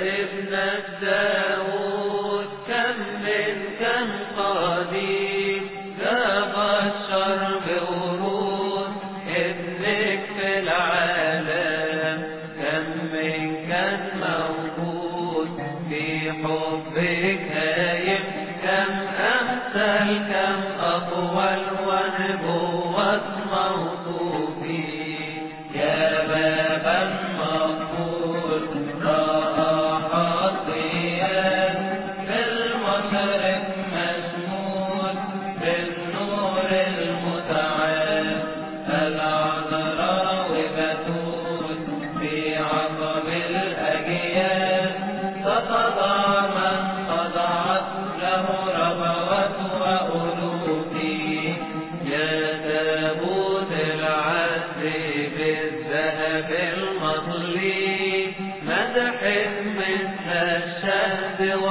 ابنك داود كم من كم قديم ذاق الشر بورود ابنك في العالم كم من كان موجود في حبك هايم كم أمثل كم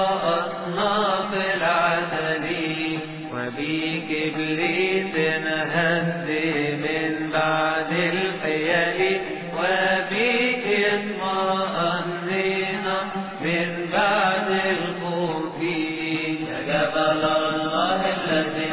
وأصناف العسل وبكبريت هدي من بعد الحيل وبك اطمأنينا من بعد الخوف. يا جبل الله الذي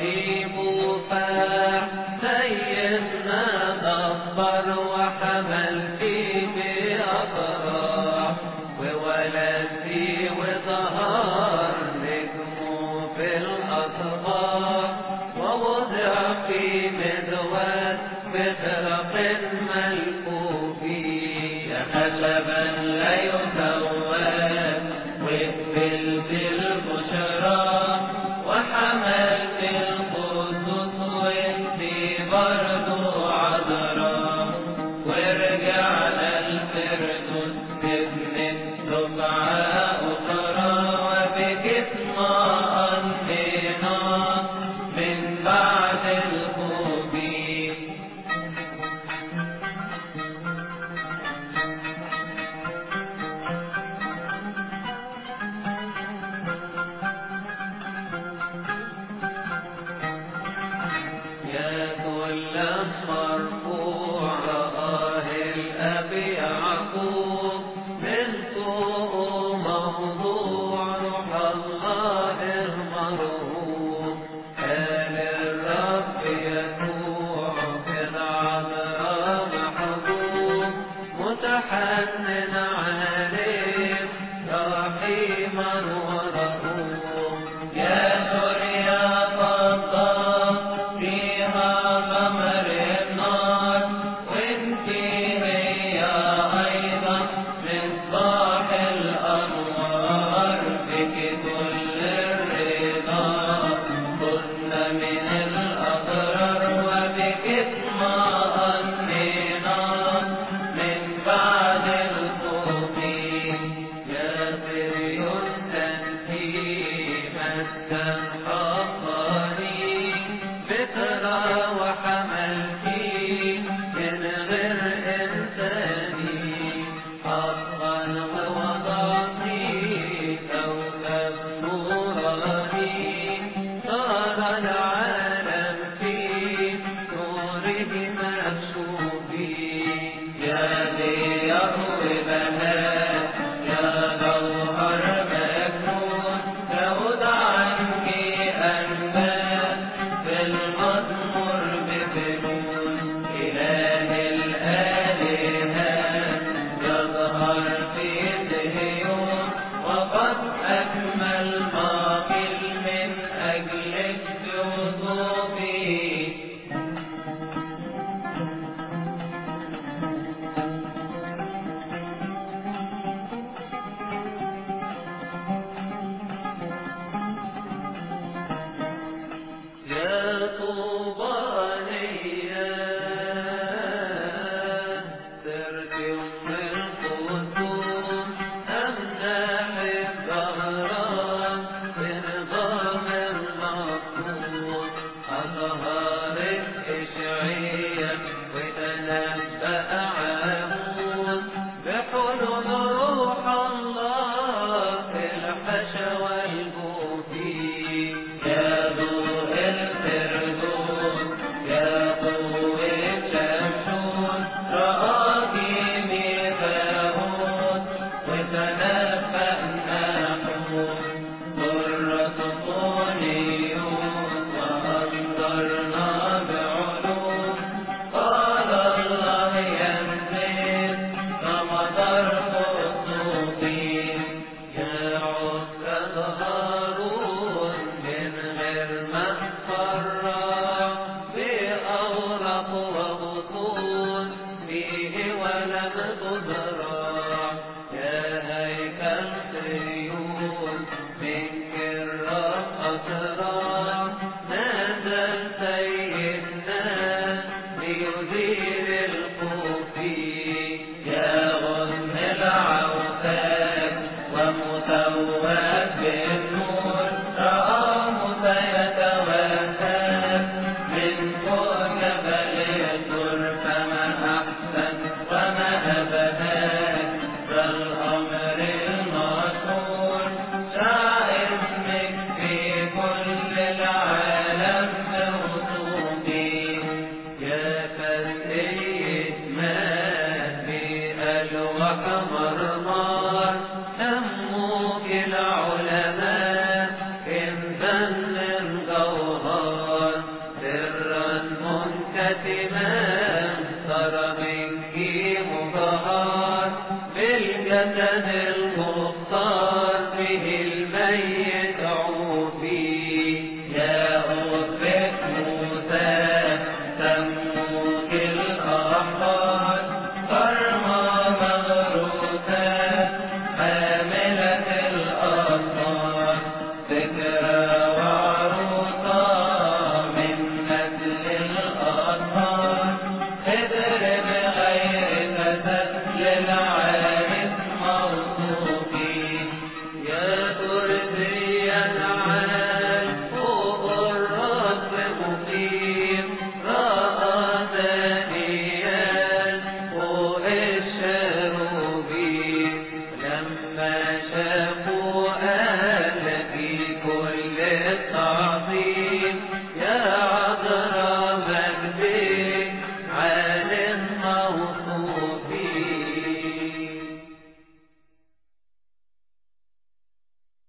Hey. يا كل مرفوع رآه الأب يعقوب موضوع روح الله المرهوب كان الرب يكون قمر النار وانت هي أيضا مصباح الأنوار بك كل الرضا. كنا من الأبرار وبك اسمار أنظر يا